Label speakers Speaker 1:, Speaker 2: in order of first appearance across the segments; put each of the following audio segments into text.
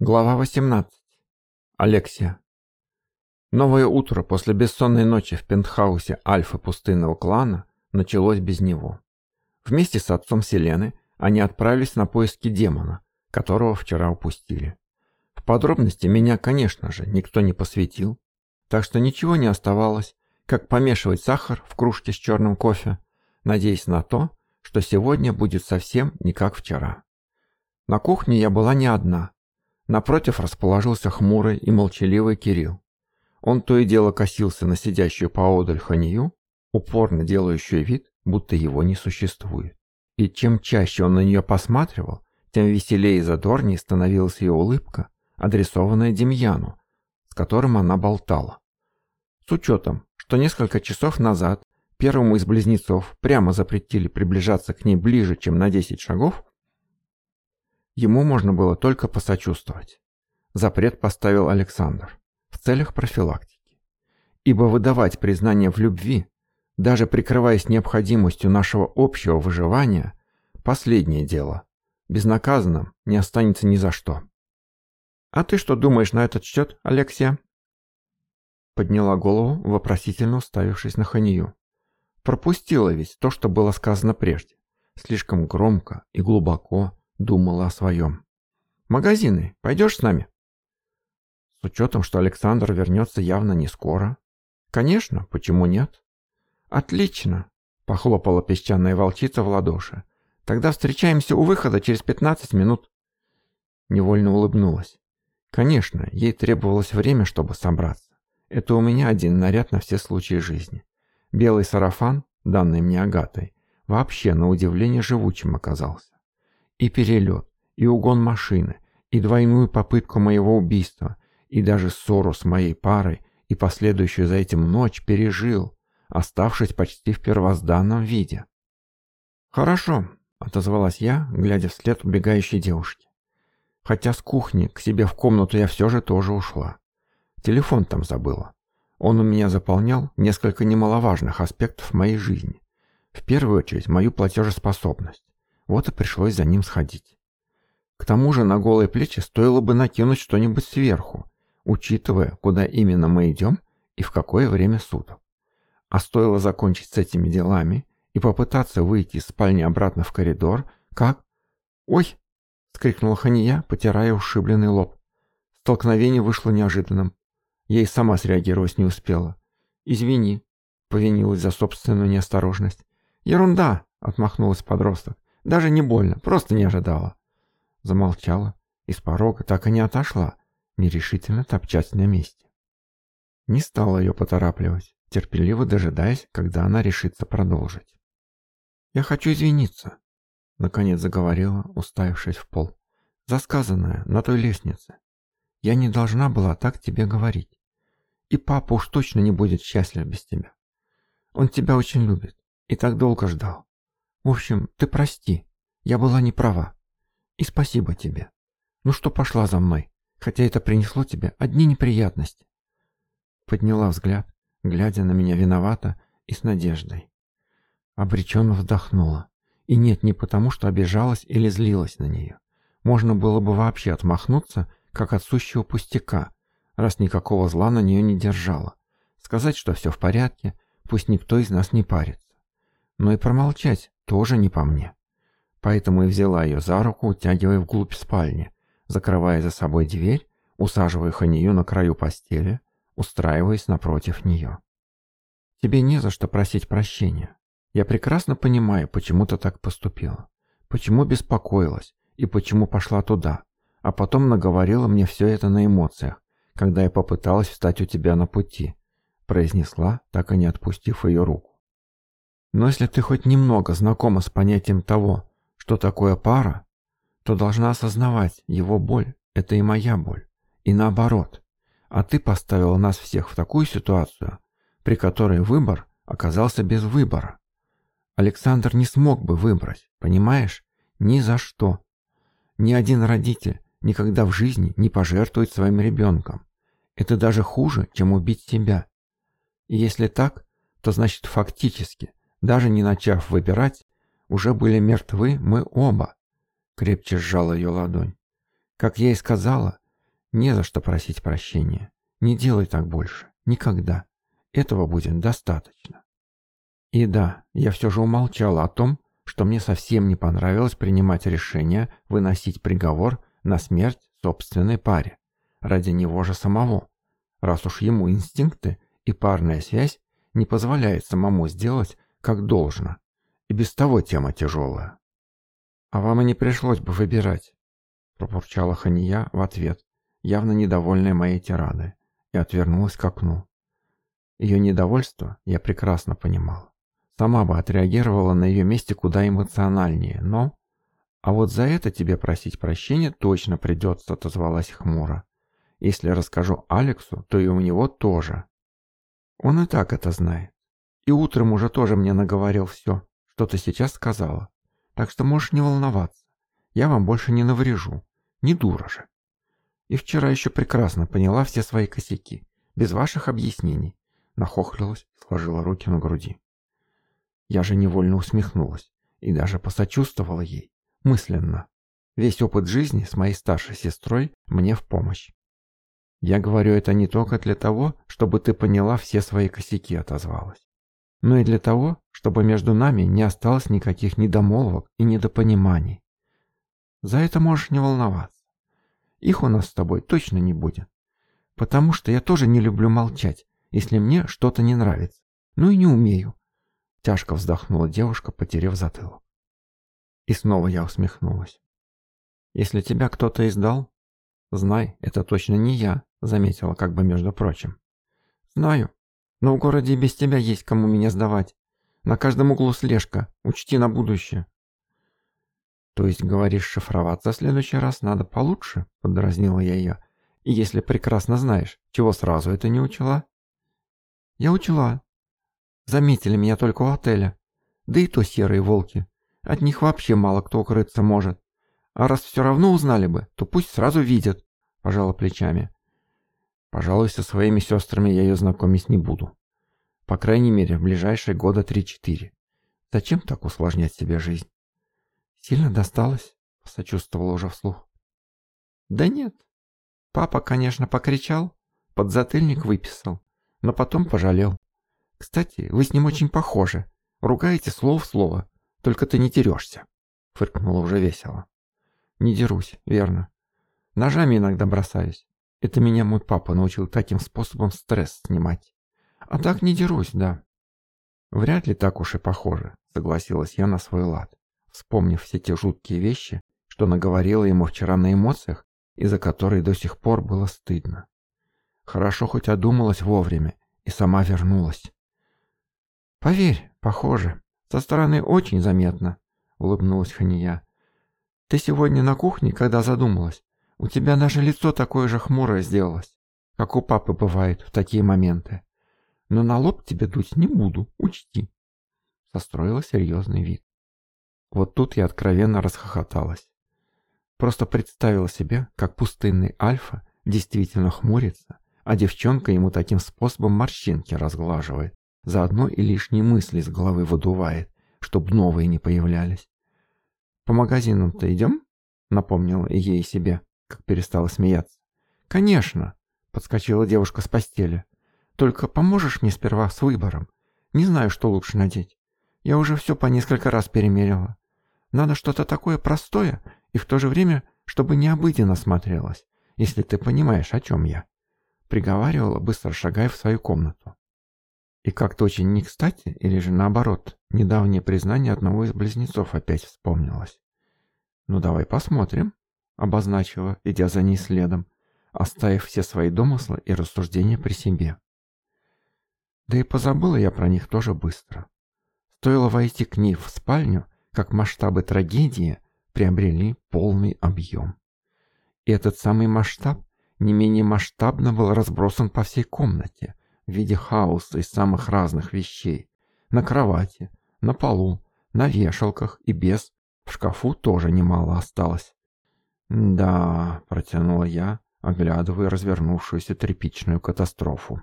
Speaker 1: Глава 18. Алексия. Новое утро после бессонной ночи в пентхаусе Альфа пустынного клана началось без него. Вместе с отцом Селены они отправились на поиски демона, которого вчера упустили. В подробности меня, конечно же, никто не посвятил, так что ничего не оставалось, как помешивать сахар в кружке с черным кофе, надеясь на то, что сегодня будет совсем не как вчера. На кухне я была не одна – Напротив расположился хмурый и молчаливый Кирилл. Он то и дело косился на сидящую поодаль ханию, упорно делающую вид, будто его не существует. И чем чаще он на нее посматривал, тем веселее и задорнее становилась ее улыбка, адресованная Демьяну, с которым она болтала. С учетом, что несколько часов назад первому из близнецов прямо запретили приближаться к ней ближе, чем на 10 шагов, Ему можно было только посочувствовать. Запрет поставил Александр в целях профилактики. Ибо выдавать признание в любви, даже прикрываясь необходимостью нашего общего выживания, последнее дело. Безнаказанным не останется ни за что. «А ты что думаешь на этот счет, Алексия?» Подняла голову, вопросительно уставившись на Ханию. Пропустила ведь то, что было сказано прежде. Слишком громко и глубоко, думала о своем. «Магазины, пойдешь с нами?» С учетом, что Александр вернется явно не скоро. «Конечно, почему нет?» «Отлично!» – похлопала песчаная волчица в ладоши. «Тогда встречаемся у выхода через 15 минут». Невольно улыбнулась. Конечно, ей требовалось время, чтобы собраться. Это у меня один наряд на все случаи жизни. Белый сарафан, данный мне Агатой, вообще на удивление живучим оказался. И перелет, и угон машины, и двойную попытку моего убийства, и даже ссору с моей парой, и последующую за этим ночь пережил, оставшись почти в первозданном виде. «Хорошо», — отозвалась я, глядя вслед убегающей девушки. Хотя с кухни к себе в комнату я все же тоже ушла. Телефон там забыла. Он у меня заполнял несколько немаловажных аспектов моей жизни. В первую очередь, мою платежеспособность. Вот и пришлось за ним сходить. К тому же на голые плечи стоило бы накинуть что-нибудь сверху, учитывая, куда именно мы идем и в какое время суток. А стоило закончить с этими делами и попытаться выйти из спальни обратно в коридор, как... «Ой!» — скрикнула Хания, потирая ушибленный лоб. Столкновение вышло неожиданным. Я и сама среагировать не успела. «Извини», — повинилась за собственную неосторожность. «Ерунда!» — отмахнулась подросток. Даже не больно, просто не ожидала. Замолчала. Из порога так и не отошла, нерешительно топчась на месте. Не стала ее поторапливать, терпеливо дожидаясь, когда она решится продолжить. «Я хочу извиниться», — наконец заговорила, уставившись в пол. «За сказанное на той лестнице. Я не должна была так тебе говорить. И папа уж точно не будет счастлив без тебя. Он тебя очень любит и так долго ждал. В общем, ты прости. Я была не права. И спасибо тебе. Ну что пошла за мной, хотя это принесло тебе одни неприятности. Подняла взгляд, глядя на меня виновато и с надеждой. Обреченно вздохнула. И нет, не потому, что обижалась или злилась на нее. Можно было бы вообще отмахнуться, как от сущего пустяка, раз никакого зла на нее не держала. Сказать, что все в порядке, пусть никто из нас не парится. Но и промолчать, тоже не по мне. Поэтому и взяла ее за руку, утягивая вглубь спальни, закрывая за собой дверь, усаживая Ханию на краю постели, устраиваясь напротив нее. «Тебе не за что просить прощения. Я прекрасно понимаю, почему ты так поступила, почему беспокоилась и почему пошла туда, а потом наговорила мне все это на эмоциях, когда я попыталась встать у тебя на пути», произнесла, так и не отпустив ее руку. Но если ты хоть немного знакома с понятием того, что такое пара, то должна осознавать, его боль – это и моя боль. И наоборот. А ты поставила нас всех в такую ситуацию, при которой выбор оказался без выбора. Александр не смог бы выбрать, понимаешь? Ни за что. Ни один родитель никогда в жизни не пожертвует своим ребенком. Это даже хуже, чем убить себя. И если так, то значит фактически даже не начав выбирать, уже были мертвы мы оба. Крепче сжала ее ладонь. Как я и сказала, не за что просить прощения. Не делай так больше. Никогда. Этого будет достаточно. И да, я все же умолчала о том, что мне совсем не понравилось принимать решение выносить приговор на смерть собственной паре. Ради него же самого. Раз уж ему инстинкты и парная связь не позволяет самому сделать как должно. И без того тема тяжелая. А вам и не пришлось бы выбирать, пробурчала Хания в ответ, явно недовольная моей тирадой, и отвернулась к окну. Ее недовольство я прекрасно понимал. Сама бы отреагировала на ее месте куда эмоциональнее, но... «А вот за это тебе просить прощения точно придется», — отозвалась хмуро. «Если расскажу Алексу, то и у него тоже». «Он и так это знает. И утром уже тоже мне наговорил все, что ты сейчас сказала. Так что можешь не волноваться. Я вам больше не наврежу. Не дура же. И вчера еще прекрасно поняла все свои косяки. Без ваших объяснений. Нахохлилась, сложила руки на груди. Я же невольно усмехнулась и даже посочувствовала ей. Мысленно. Весь опыт жизни с моей старшей сестрой мне в помощь. Я говорю это не только для того, чтобы ты поняла все свои косяки, отозвалась но и для того, чтобы между нами не осталось никаких недомолвок и недопониманий. За это можешь не волноваться. Их у нас с тобой точно не будет. Потому что я тоже не люблю молчать, если мне что-то не нравится. Ну и не умею. Тяжко вздохнула девушка, потеряв затылок. И снова я усмехнулась. «Если тебя кто-то издал, знай, это точно не я», заметила как бы между прочим. «Знаю, но в городе без тебя есть кому меня сдавать. На каждом углу слежка. Учти на будущее». «То есть, говоришь, шифроваться в следующий раз надо получше?» — подразнила я ее. «И если прекрасно знаешь, чего сразу это не учила?» «Я учила. Заметили меня только у отеля. Да и то серые волки. От них вообще мало кто укрыться может. А раз все равно узнали бы, то пусть сразу видят», — пожала плечами. Пожалуй, со своими сестрами я ее знакомить не буду. По крайней мере, в ближайшие года 3-4. Зачем так усложнять себе жизнь? Сильно досталось? Посочувствовала уже вслух. Да нет. Папа, конечно, покричал, подзатыльник выписал, но потом пожалел. Кстати, вы с ним очень похожи. Ругаете слово в слово, только ты не дерешься. Фыркнула уже весело. Не дерусь, верно. Ножами иногда бросаюсь. Это меня мой папа научил таким способом стресс снимать. А так не дерусь, да. Вряд ли так уж и похоже, согласилась я на свой лад, вспомнив все те жуткие вещи, что наговорила ему вчера на эмоциях и за которые до сих пор было стыдно. Хорошо хоть одумалась вовремя и сама вернулась. «Поверь, похоже. Со стороны очень заметно», — улыбнулась Хания. «Ты сегодня на кухне, когда задумалась, у тебя даже лицо такое же хмурое сделалось, как у папы бывает в такие моменты. Но на лоб тебе дуть не буду, учти. Состроила серьезный вид. Вот тут я откровенно расхохоталась. Просто представила себе, как пустынный Альфа действительно хмурится, а девчонка ему таким способом морщинки разглаживает, заодно и лишние мысли с головы выдувает, чтобы новые не появлялись. «По магазинам-то идем?» — напомнила ей себе. Как перестала смеяться. «Конечно!» — подскочила девушка с постели. «Только поможешь мне сперва с выбором? Не знаю, что лучше надеть. Я уже все по несколько раз перемерила. Надо что-то такое простое и в то же время, чтобы необыденно смотрелось, если ты понимаешь, о чем я», — приговаривала, быстро шагая в свою комнату. И как-то очень не кстати, или же наоборот, недавнее признание одного из близнецов опять вспомнилось. «Ну давай посмотрим», обозначила, идя за ней следом, оставив все свои домыслы и рассуждения при себе. Да и позабыла я про них тоже быстро. Стоило войти к ней в спальню, как масштабы трагедии приобрели полный объем. И этот самый масштаб не менее масштабно был разбросан по всей комнате в виде хаоса из самых разных вещей. На кровати, на полу, на вешалках и без. В шкафу тоже немало осталось. «Да», — протянула я, оглядывая развернувшуюся тряпичную катастрофу.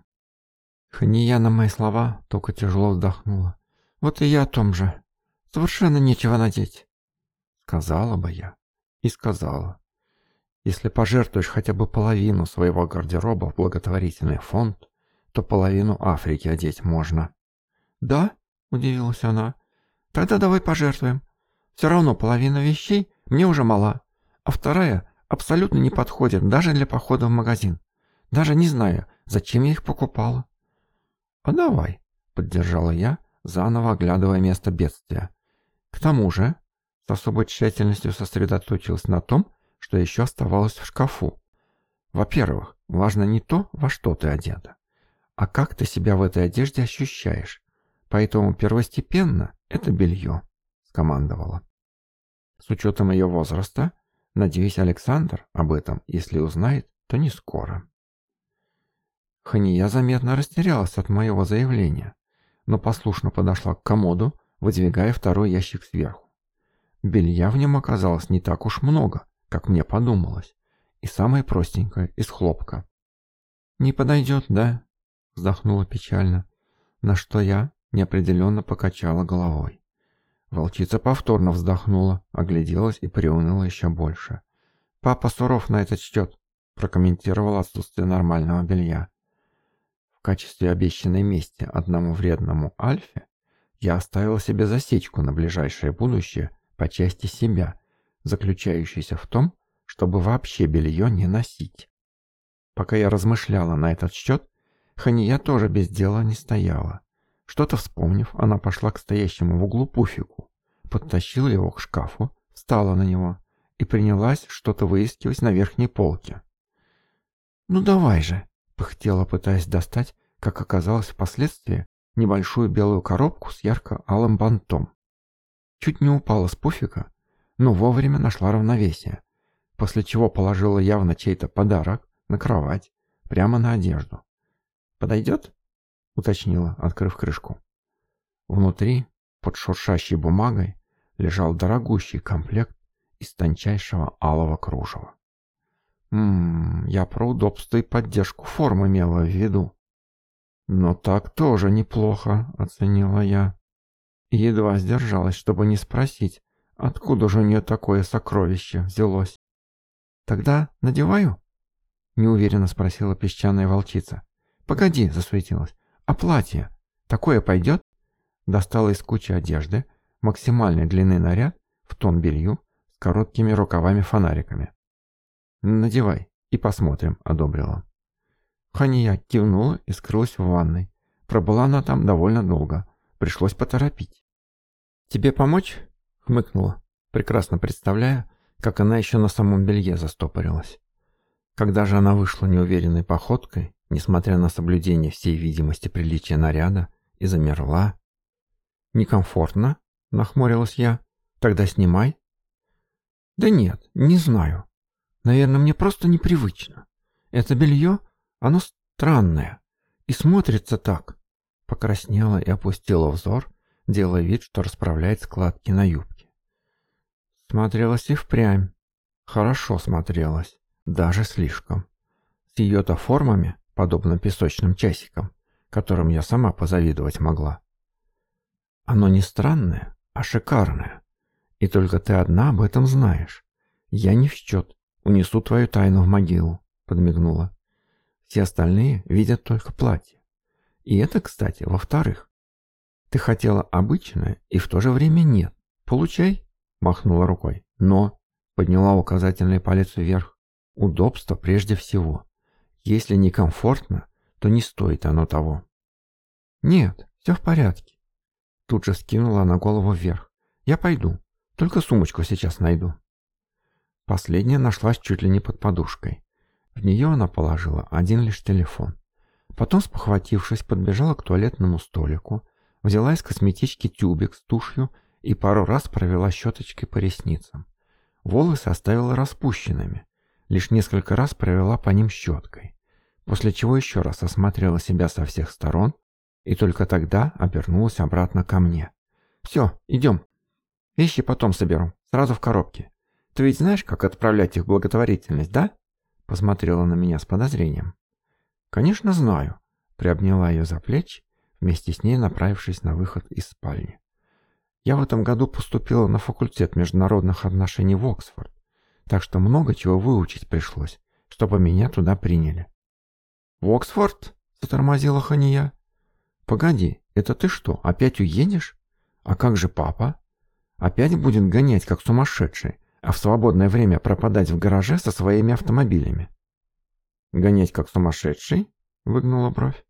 Speaker 1: Хания на мои слова только тяжело вздохнула. «Вот и я о том же. Совершенно нечего надеть». Сказала бы я. И сказала. Если пожертвуешь хотя бы половину своего гардероба в благотворительный фонд, то половину Африки одеть можно.
Speaker 2: «Да?» — удивилась она. «Тогда давай пожертвуем. Все равно половина вещей мне уже мала» а вторая абсолютно не подходит даже для похода в магазин. Даже не знаю, зачем я их покупала.
Speaker 1: «А давай», — поддержала я, заново оглядывая место бедствия. К тому же, с особой тщательностью сосредоточилась на том, что еще оставалось в шкафу. Во-первых, важно не то, во что ты одета, а как ты себя в этой одежде ощущаешь. Поэтому первостепенно это белье, скомандовала. С учетом ее возраста, Надеюсь, Александр об этом, если узнает, то не скоро. Хания заметно растерялась от моего заявления, но послушно подошла к комоду, выдвигая второй ящик сверху. Белья в нем оказалось не так уж много, как мне подумалось, и самое простенькое, из хлопка. «Не подойдет, да?» – вздохнула печально, на что я неопределенно покачала головой. Волчица повторно вздохнула, огляделась и приуныла еще больше. «Папа суров на этот счет», — прокомментировал отсутствие нормального белья. «В качестве обещанной мести одному вредному Альфе я оставил себе засечку на ближайшее будущее по части себя, заключающейся в том, чтобы вообще белье не носить. Пока я размышляла на этот счет, Хания тоже без дела не стояла. Что-то вспомнив, она пошла к стоящему в углу пуфику, подтащила его к шкафу, встала на него и принялась что-то выискивать на верхней полке. «Ну давай же!» — пыхтела, пытаясь достать, как оказалось впоследствии, небольшую белую коробку с ярко-алым бантом. Чуть не упала с пуфика, но вовремя нашла равновесие, после чего положила явно чей-то подарок на кровать, прямо на одежду. «Подойдет?» уточнила, открыв крышку. Внутри, под шуршащей бумагой, лежал дорогущий комплект из тончайшего алого кружева. Ммм, я про удобство и поддержку форм имела в виду. Но так тоже неплохо, оценила я. Едва сдержалась, чтобы не спросить, откуда же у нее такое сокровище взялось. «Тогда надеваю?» — неуверенно спросила песчаная волчица. «Погоди», — засветилась. А платье? Такое пойдет?» Достала из кучи одежды, максимальной длины наряд, в тон белью, с короткими рукавами-фонариками. «Надевай и посмотрим», — одобрила. Хания кивнула и скрылась в ванной. Пробыла она там довольно долго. Пришлось поторопить. «Тебе помочь?» — хмыкнула, прекрасно представляя, как она еще на самом белье застопорилась. Когда же она вышла неуверенной походкой, несмотря на соблюдение всей видимости приличия наряда, и замерла. «Некомфортно?» — нахмурилась я. «Тогда снимай». «Да нет, не знаю. Наверное, мне просто непривычно. Это белье, оно странное и смотрится так». Покраснела и опустила взор, делая вид, что расправляет складки на юбке. Смотрелась и впрямь. Хорошо смотрелась, даже слишком. С ее-то формами подобным песочным часикам, которым я сама позавидовать могла. Оно не странное, а шикарное. И только ты одна об этом знаешь. Я не в счет. Унесу твою тайну в могилу», — подмигнула. «Все остальные видят только платье. И это, кстати, во-вторых. Ты хотела обычное, и в то же время нет. Получай», — махнула рукой. «Но», — подняла указательный палец вверх, — «удобство прежде всего. Если некомфортно, то не стоит оно того. «Нет, все в порядке». Тут же скинула она голову вверх. «Я пойду. Только сумочку сейчас найду». Последняя нашлась чуть ли не под подушкой. В нее она положила один лишь телефон. Потом, спохватившись, подбежала к туалетному столику, взяла из косметички тюбик с тушью и пару раз провела щеточкой по ресницам. Волосы оставила распущенными, лишь несколько раз провела по ним щеткой после чего еще раз осмотрела себя со всех сторон и только тогда обернулась обратно ко мне. «Все, идем. Вещи потом соберу, сразу в коробке. Ты ведь знаешь, как отправлять их в благотворительность, да?» Посмотрела на меня с подозрением. «Конечно знаю», — приобняла ее за плечи, вместе с ней направившись на выход из спальни. «Я в этом году поступила на факультет международных отношений в Оксфорд, так что много чего выучить пришлось, чтобы меня туда приняли.
Speaker 2: «В Оксфорд?» — затормозила Хания.
Speaker 1: «Погоди, это ты что, опять уедешь? А как же папа? Опять будет гонять, как сумасшедший, а в свободное время пропадать в гараже со своими автомобилями?»
Speaker 2: «Гонять, как сумасшедший?» — выгнула бровь.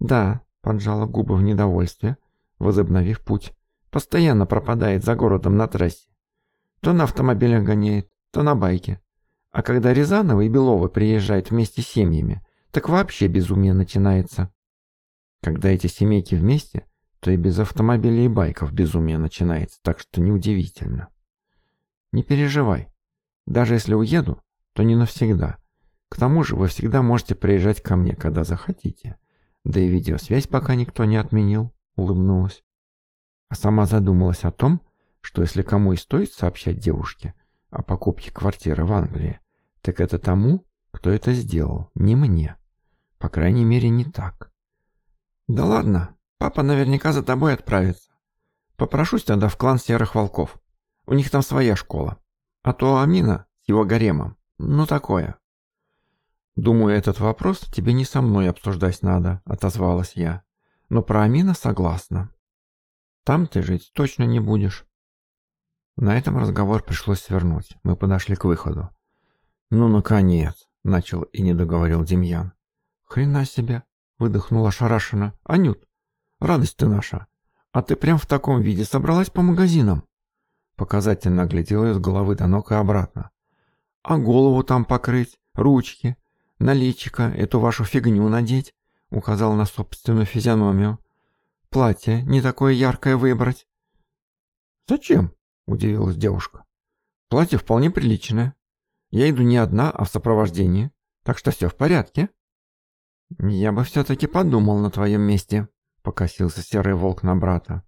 Speaker 2: «Да», — поджала губы в недовольстве, возобновив путь. «Постоянно пропадает за городом на трассе. То на автомобилях гоняет, то на байке. А когда Рязанова и Белова приезжают вместе с семьями, так вообще безумие начинается.
Speaker 1: Когда эти семейки вместе, то и без автомобилей и байков безумие начинается, так что неудивительно.
Speaker 2: Не переживай. Даже если уеду, то не навсегда. К тому же вы всегда можете приезжать ко мне, когда захотите. Да и видеосвязь пока никто не отменил, улыбнулась. А сама задумалась о том, что если кому и стоит сообщать девушке о покупке квартиры в Англии, так это тому, кто это сделал, не мне. По крайней мере, не так. «Да ладно, папа наверняка за тобой отправится. Попрошусь тогда в клан Серых Волков. У них там своя школа. А то Амина с его гаремом. Ну такое».
Speaker 1: «Думаю, этот вопрос тебе не со мной обсуждать надо», — отозвалась я. «Но про Амина согласна. Там ты жить точно не будешь». На этом разговор пришлось свернуть. Мы подошли к выходу. «Ну, наконец!» — начал и не договорил Демьян.
Speaker 2: «Хрена себе!» — выдохнула шарашина. «Анют, радость ты наша! А ты прям в таком виде собралась по магазинам!»
Speaker 1: Показательно оглядела ее с головы до ног и обратно.
Speaker 2: «А голову там покрыть, ручки, на личико эту вашу фигню надеть?» — указала на собственную физиономию. «Платье не такое яркое выбрать».
Speaker 1: «Зачем?» — удивилась девушка. «Платье вполне приличное. Я иду не одна, а в сопровождении, так что все в порядке».
Speaker 2: «Я бы все-таки подумал на твоем месте», — покосился серый волк на брата.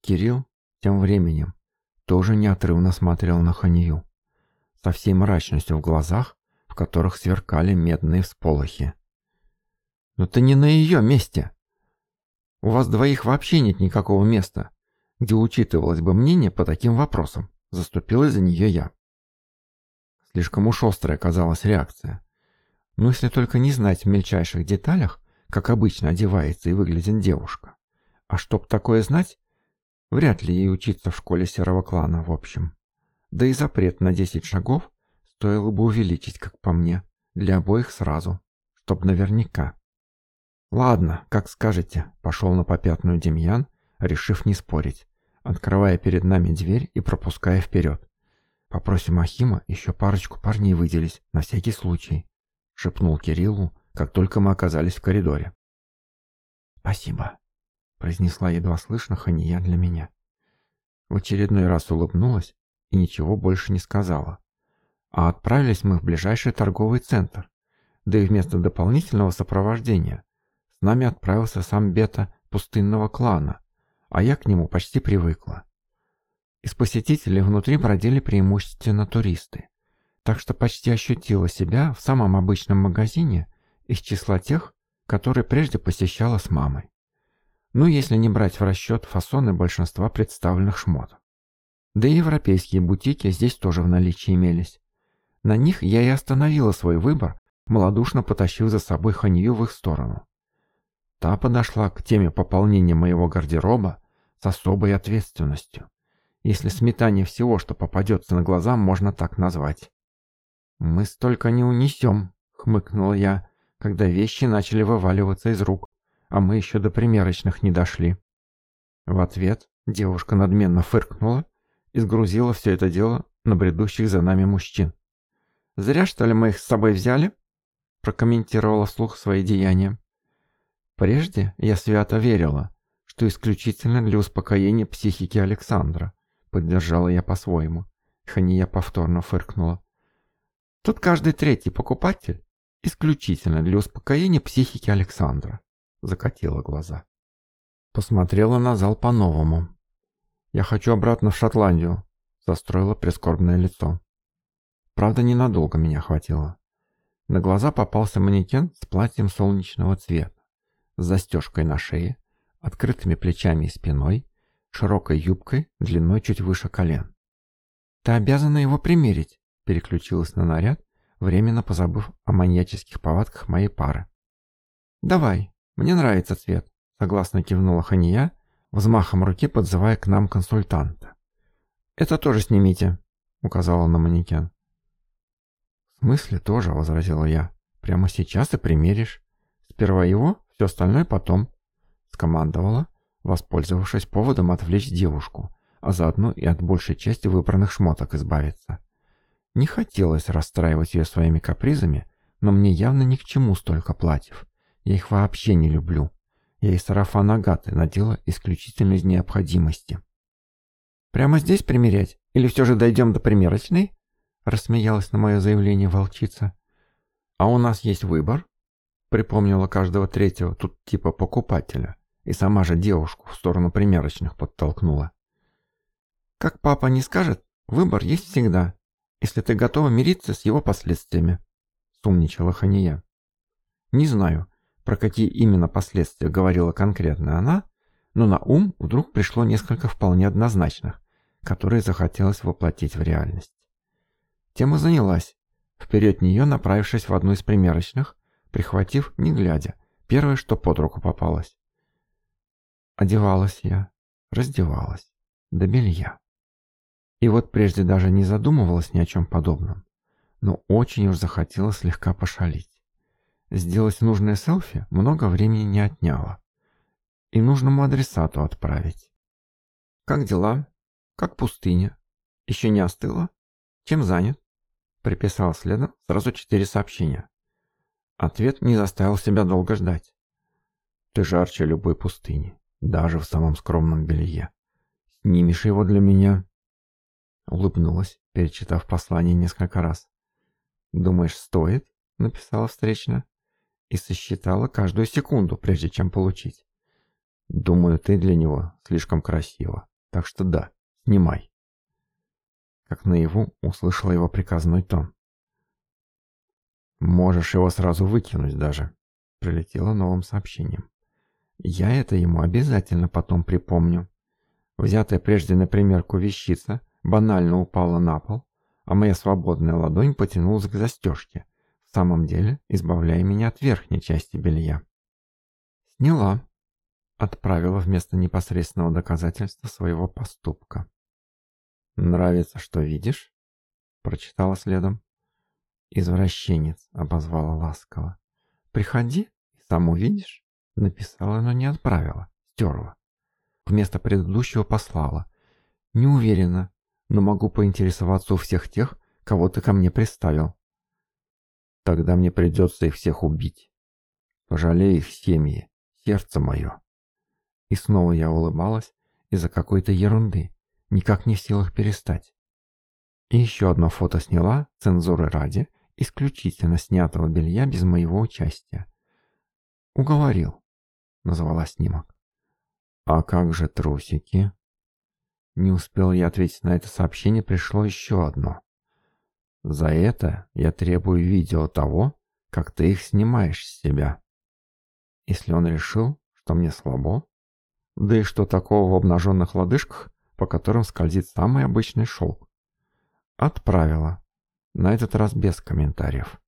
Speaker 1: Кирилл тем временем тоже неотрывно смотрел на Ханию, со всей мрачностью в глазах, в которых сверкали медные всполохи.
Speaker 2: «Но ты не на ее месте! У вас двоих вообще нет никакого места, где учитывалось бы мнение по таким вопросам», — заступилась за нее я. Слишком уж острая казалась реакция. Но если только не знать в мельчайших деталях, как обычно одевается и выглядит девушка. А чтоб такое знать, вряд ли ей учиться в школе серого клана в общем. Да и запрет на 10 шагов стоило бы увеличить, как по мне, для обоих сразу, чтоб наверняка.
Speaker 1: «Ладно, как скажете», — пошел на попятную Демьян, решив не спорить, открывая перед нами дверь и пропуская вперед. Попросим Ахима еще парочку парней выделить, на всякий случай. — шепнул Кириллу, как только мы оказались в коридоре.
Speaker 2: «Спасибо», — произнесла едва слышно Хания для меня. В очередной раз улыбнулась и ничего больше не сказала. А отправились мы в ближайший торговый центр, да и вместо дополнительного сопровождения с нами отправился сам Бета пустынного клана, а я к нему почти привыкла. Из посетителей внутри бродили преимущественно туристы так что почти ощутила себя в самом обычном магазине из числа тех, которые прежде посещала с мамой. Ну, если не брать в расчет фасоны большинства представленных шмот. Да и европейские бутики здесь тоже в наличии имелись. На них я и остановила свой выбор, малодушно потащив за собой Ханью в их сторону. Та подошла к теме пополнения моего гардероба с особой ответственностью, если сметание всего, что попадется на глаза, можно так назвать. «Мы столько не унесем», — хмыкнул я, когда вещи начали вываливаться из рук, а мы еще до примерочных не дошли. В ответ девушка надменно фыркнула и сгрузила все это дело на бредущих за нами мужчин. «Зря, что ли, мы их с собой взяли?» — прокомментировала вслух свои деяния. Прежде я свято верила, что исключительно для успокоения психики Александра, поддержала я по-своему. Хания повторно фыркнула. Тут каждый третий покупатель исключительно для успокоения психики Александра. Закатила глаза. Посмотрела на зал по-новому. «Я хочу обратно в Шотландию», — застроила прискорбное лицо. Правда, ненадолго меня хватило. На глаза попался манекен с платьем солнечного цвета, с застежкой на шее, открытыми плечами и спиной, широкой юбкой, длиной чуть выше колен. «Ты обязана его примерить», переключилась на наряд, временно позабыв о маньяческих повадках моей пары. «Давай, мне нравится цвет», — согласно кивнула Хания, взмахом руки подзывая к нам консультанта. «Это тоже снимите», — указала на манекен. «В смысле тоже?» — возразила я. «Прямо сейчас и примеришь. Сперва его, все остальное потом», — скомандовала, воспользовавшись поводом отвлечь девушку, а заодно и от большей части выбранных шмоток избавиться. Не хотелось расстраивать ее своими капризами, но мне явно ни к чему столько платьев. Я их вообще не люблю. Я и сарафан Агаты надела исключительно из необходимости. «Прямо здесь примерять? Или все же дойдем до примерочной?» Рассмеялась на мое заявление волчица. «А у нас есть выбор?» Припомнила каждого третьего, тут типа покупателя. И сама же девушку в сторону примерочных подтолкнула. «Как папа не скажет, выбор есть всегда если ты готова мириться с его последствиями», — сумничала Хания. «Не знаю, про какие именно последствия говорила конкретно она, но на ум вдруг пришло несколько вполне однозначных, которые захотелось воплотить в реальность. Тема занялась, вперед нее направившись в одну из примерочных, прихватив, не глядя, первое, что под руку попалось. Одевалась я, раздевалась, до белья. И вот прежде даже не задумывалась ни о чем подобном, но очень уж захотелось слегка пошалить. Сделать нужное селфи много времени не отняло. И нужному адресату отправить. «Как дела? Как пустыня? Еще не остыла? Чем занят?» Приписал следом сразу четыре сообщения. Ответ не заставил себя долго ждать. «Ты жарче любой пустыни, даже в самом скромном белье. Снимешь его для меня, Улыбнулась, перечитав послание несколько раз. «Думаешь, стоит?» — написала встречно. И сосчитала каждую секунду, прежде чем получить. «Думаю, ты для него слишком красива. Так что да, снимай». Как наяву услышала его приказной тон. «Можешь его сразу выкинуть даже», — прилетело новым сообщением. «Я это ему обязательно потом припомню. Взятая прежде на примерку вещица банально упала на пол, а моя свободная ладонь потянулась к застежке, в самом деле избавляя меня от верхней части белья. Сняла. Отправила вместо непосредственного доказательства своего поступка. «Нравится, что видишь?» Прочитала следом. «Извращенец», — обозвала ласково. «Приходи, сам увидишь». Написала, но не отправила. Стерла. Вместо предыдущего послала. Не уверена, но могу поинтересоваться у всех тех, кого ты ко мне приставил. Тогда мне придется их всех убить. Пожалей их семьи, сердце мое. И снова я улыбалась из-за какой-то ерунды, никак не в силах перестать. И еще одно фото сняла, цензуры ради, исключительно снятого белья без моего участия. «Уговорил», — назвала снимок. «А как же трусики?» Не успел я ответить на это сообщение, пришло еще одно. За это я требую видео того, как ты их снимаешь с себя. Если он решил, что мне слабо, да и что такого в обнаженных лодыжках, по которым скользит самый обычный шелк. Отправила. На этот раз без комментариев.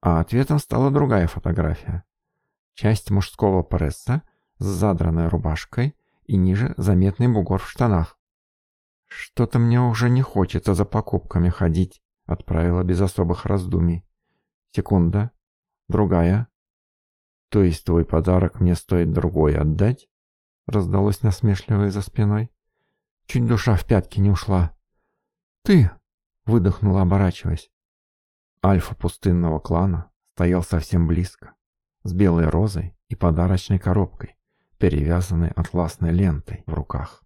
Speaker 2: А ответом стала другая фотография. Часть мужского пресса с задранной рубашкой и ниже заметный бугор в штанах. «Что-то мне уже не хочется за покупками ходить», — отправила без особых раздумий. «Секунда. Другая». «То есть твой подарок мне стоит другой отдать?» — раздалось насмешливое за спиной. Чуть душа в пятки не ушла. «Ты!» — выдохнула, оборачиваясь. Альфа пустынного клана стоял совсем близко, с белой розой и подарочной коробкой, перевязанной атласной лентой в руках.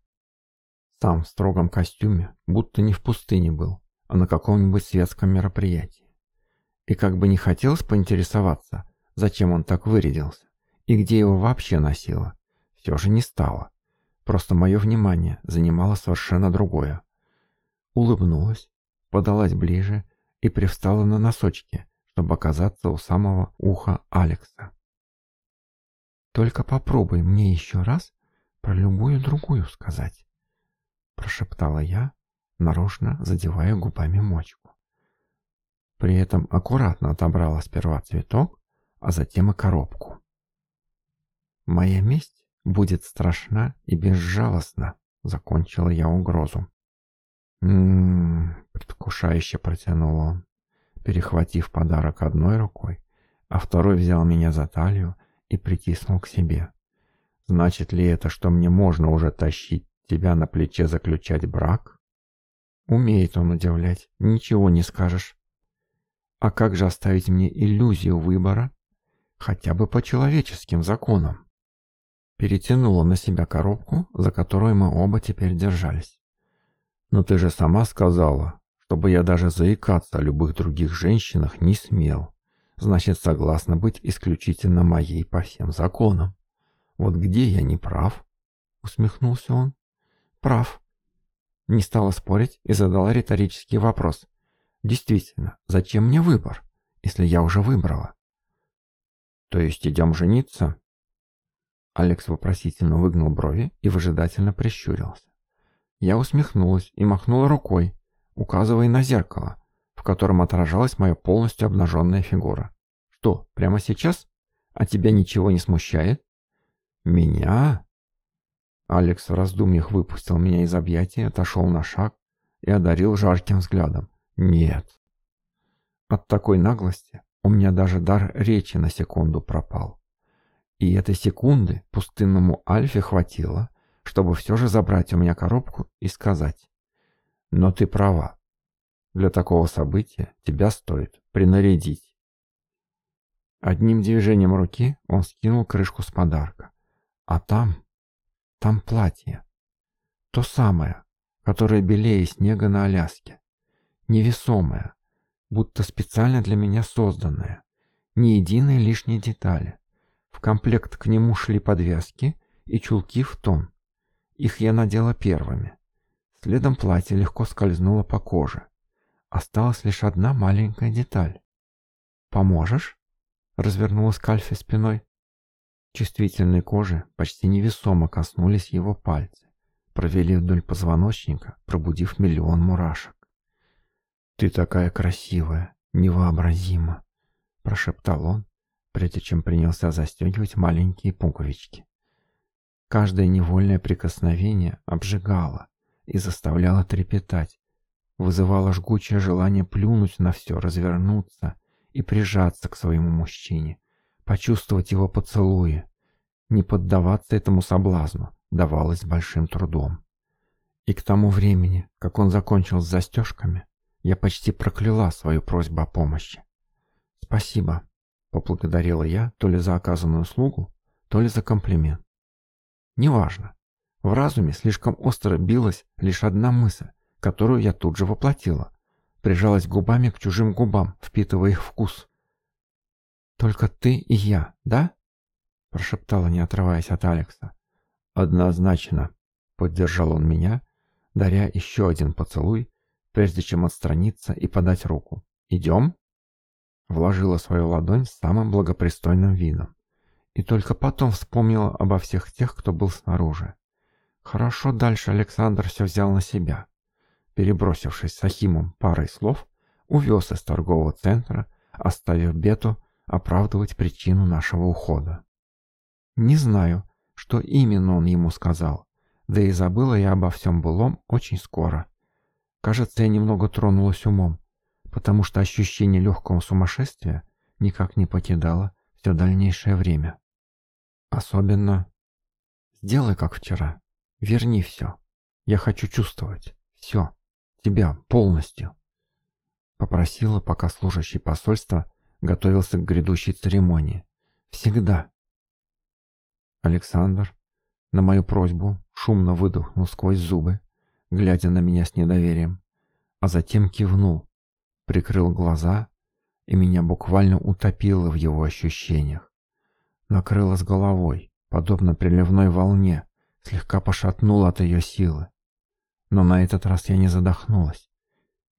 Speaker 2: Сам в строгом костюме, будто не в пустыне был, а на каком-нибудь светском мероприятии. И как бы не хотелось поинтересоваться, зачем он так вырядился, и где его вообще носило, все же не стало. Просто мое внимание занимало совершенно другое. Улыбнулась, подалась ближе и привстала на носочки, чтобы оказаться у самого уха Алекса. «Только попробуй мне еще раз про любую другую сказать», прошептала я, нарочно задевая губами мочку.
Speaker 1: При этом аккуратно отобрала сперва цветок, а затем и коробку. «Моя месть будет страшна и безжалостна», — закончила я угрозу. «М-м-м», предвкушающе протянул он, перехватив подарок одной рукой, а второй взял меня за талию и притиснул к себе. «Значит ли это, что мне можно уже тащить тебя на плече заключать брак? Умеет он удивлять, ничего не скажешь. А как же оставить мне иллюзию выбора? Хотя бы по человеческим законам. Перетянула на себя коробку, за которой мы оба теперь держались. Но ты же сама сказала, чтобы я даже заикаться о любых других женщинах не смел. Значит, согласна быть исключительно моей по всем законам. Вот где я не прав? Усмехнулся он прав. Не стала спорить и задала риторический вопрос. Действительно, зачем мне выбор, если я уже выбрала? То есть идем жениться? Алекс вопросительно выгнул брови и выжидательно прищурился. Я усмехнулась и махнула рукой, указывая на зеркало, в котором отражалась моя полностью обнаженная фигура. Что, прямо сейчас? А тебя ничего не смущает? Меня? Алекс в раздумьях выпустил меня из объятий, отошел на шаг и одарил жарким взглядом. «Нет». От такой наглости у меня даже дар речи на секунду пропал. И этой секунды пустынному Альфе хватило, чтобы все же забрать у меня коробку и сказать. «Но ты права. Для такого события тебя стоит принарядить». Одним движением руки он скинул крышку с подарка. А там там платье. То самое, которое белее снега на Аляске. Невесомое, будто специально для меня созданное. Ни единой лишней детали. В комплект к нему шли подвязки и чулки в тон. Их я надела первыми. Следом платье легко скользнуло по коже. Осталась лишь одна маленькая деталь. «Поможешь?» — развернулась к спиной. Чувствительной кожи почти невесомо коснулись его пальцы, провели вдоль позвоночника, пробудив миллион мурашек. «Ты такая красивая, невообразима, – прошептал он, прежде чем принялся застегивать маленькие пуговички. Каждое невольное прикосновение обжигало и заставляло трепетать, вызывало жгучее желание плюнуть на все, развернуться и прижаться к своему мужчине, почувствовать его поцелуи. Не поддаваться этому соблазну давалось большим трудом. И к тому времени, как он закончил с застежками, я почти прокляла свою просьбу о помощи. «Спасибо», — поблагодарила я то ли за оказанную услугу, то ли за комплимент. Неважно. В разуме слишком остро билась лишь одна мысль, которую я тут же воплотила. Прижалась губами к чужим губам, впитывая их вкус. «Только ты и я, да?» — прошептала, не отрываясь от Алекса. «Однозначно», — поддержал он меня, даря еще один поцелуй, прежде чем отстраниться и подать руку. «Идем?» Вложила свою ладонь с самым благопристойным видом. И только потом вспомнила обо всех тех, кто был снаружи. Хорошо дальше Александр все взял на себя. Перебросившись с Ахимом парой слов, увез из торгового центра, оставив Бету оправдывать причину нашего ухода. Не знаю, что именно он ему сказал, да и забыла я обо всем былом очень скоро. Кажется, я немного тронулась умом, потому что ощущение легкого сумасшествия никак не покидало все дальнейшее время. Особенно «Сделай, как вчера. Верни все. Я хочу чувствовать. Все. Тебя полностью». Попросила, пока служащий посольства готовился к грядущей церемонии. Всегда. Александр на мою просьбу шумно выдохнул сквозь зубы, глядя на меня с недоверием, а затем кивнул, прикрыл глаза, и меня буквально утопило в его ощущениях. Накрыло с головой, подобно приливной волне, слегка пошатнуло от ее силы. Но на этот раз я не задохнулась.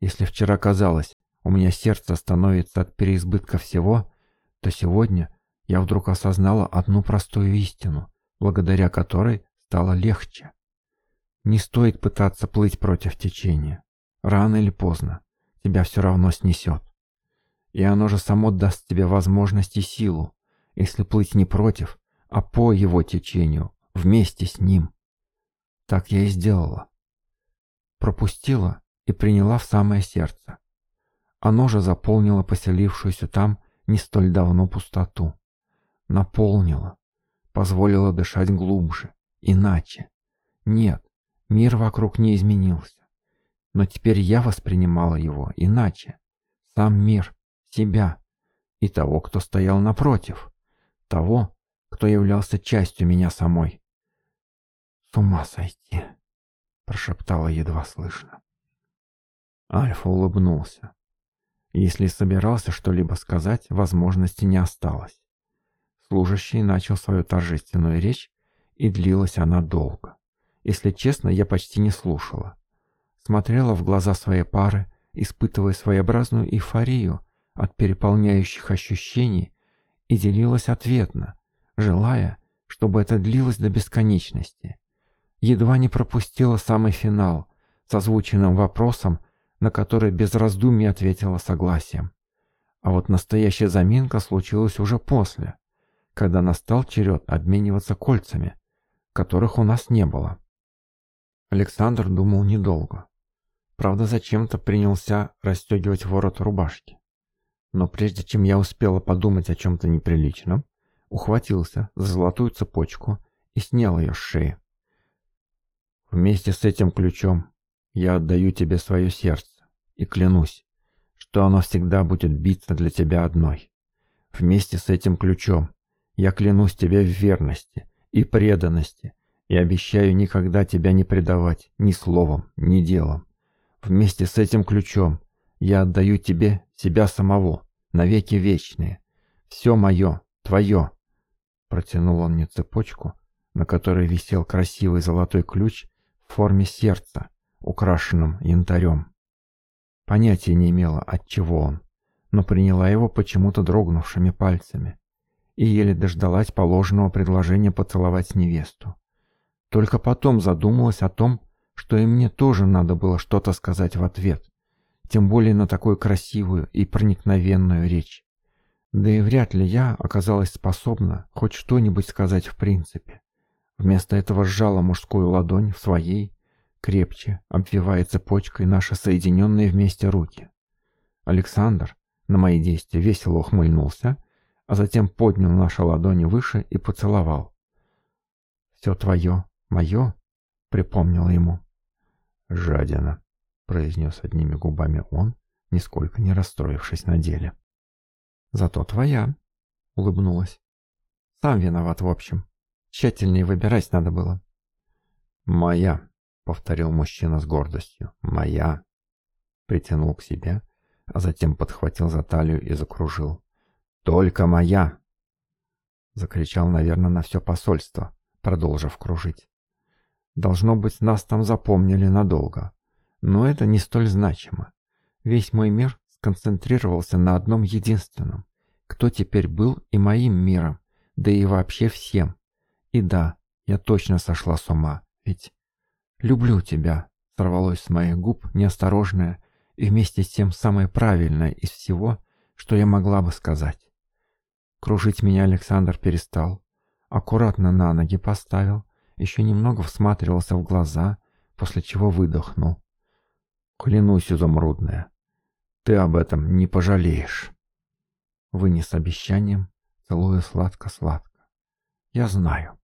Speaker 1: Если вчера казалось, у меня сердце становится от переизбытка всего, то сегодня я вдруг осознала одну простую истину, благодаря которой стало легче. Не стоит пытаться плыть против течения. Рано или поздно тебя все равно снесет. И оно же само даст тебе возможность и силу, если плыть не против, а по его течению, вместе с ним. Так я и сделала. Пропустила и приняла в самое сердце. Оно же заполнило поселившуюся там не столь давно пустоту. Наполнило. Позволило дышать глубже. Иначе. Нет, мир вокруг не изменился. Но теперь я воспринимала его иначе. Сам мир, себя и того, кто стоял напротив. Того, кто являлся частью меня самой. «С ума сойти!» – прошептала едва слышно. Альфа улыбнулся. Если собирался что-либо сказать, возможности не осталось. Служащий начал свою торжественную речь, и длилась она долго. Если честно, я почти не слушала. Смотрела в глаза своей пары, испытывая своеобразную эйфорию от переполняющих ощущений, и делилась ответно, желая, чтобы это длилось до бесконечности. Едва не пропустила самый финал с озвученным вопросом на который без раздумий ответила согласием. А вот настоящая заминка случилась уже после, когда настал черед обмениваться кольцами, которых у нас не было. Александр думал недолго. Правда, зачем-то принялся расстегивать ворот рубашки. Но прежде чем я успела подумать о чем-то неприличном, ухватился за золотую цепочку и снял ее с шеи. Вместе с этим ключом я отдаю тебе свое сердце и клянусь, что оно всегда будет биться для тебя одной. Вместе с этим ключом я клянусь тебе в верности и преданности и обещаю никогда тебя не предавать ни словом, ни делом. Вместе с этим ключом я отдаю тебе себя самого, навеки вечные. Все мое, твое. Протянул он мне цепочку, на которой висел красивый золотой ключ в форме сердца, украшенным янтарем. Понятия не имела, от чего он, но приняла его почему-то дрогнувшими пальцами и еле дождалась положенного предложения поцеловать невесту. Только потом задумалась о том, что и мне тоже надо было что-то сказать в ответ, тем более на такую красивую и проникновенную речь. Да и вряд ли я оказалась способна хоть что-нибудь сказать в принципе. Вместо этого сжала мужскую ладонь в своей крепче обвивает цепочкой наши соединенные вместе руки. Александр на мои действия весело ухмыльнулся, а затем поднял наши ладони выше и поцеловал. «Все твое, мое», — припомнила ему. «Жадина», — произнес одними губами он, нисколько не расстроившись на деле. «Зато твоя», — улыбнулась. «Сам виноват, в общем. Тщательнее выбирать надо было». «Моя», повторил мужчина с гордостью. «Моя!» Притянул к себе, а затем подхватил за талию и закружил. «Только моя!» Закричал, наверное, на все посольство, продолжив кружить. «Должно быть, нас там запомнили надолго. Но это не столь значимо. Весь мой мир сконцентрировался на одном единственном. Кто теперь был и моим миром, да и вообще всем. И да, я точно сошла с ума, ведь «Люблю тебя», — сорвалось с моих губ неосторожное и вместе с тем самое правильное из всего, что я могла бы сказать. Кружить меня Александр перестал, аккуратно на ноги поставил, еще немного всматривался в глаза, после чего выдохнул. «Клянусь, изумрудная, ты об этом не пожалеешь!» Вынес обещанием, целуя сладко-сладко. «Я знаю».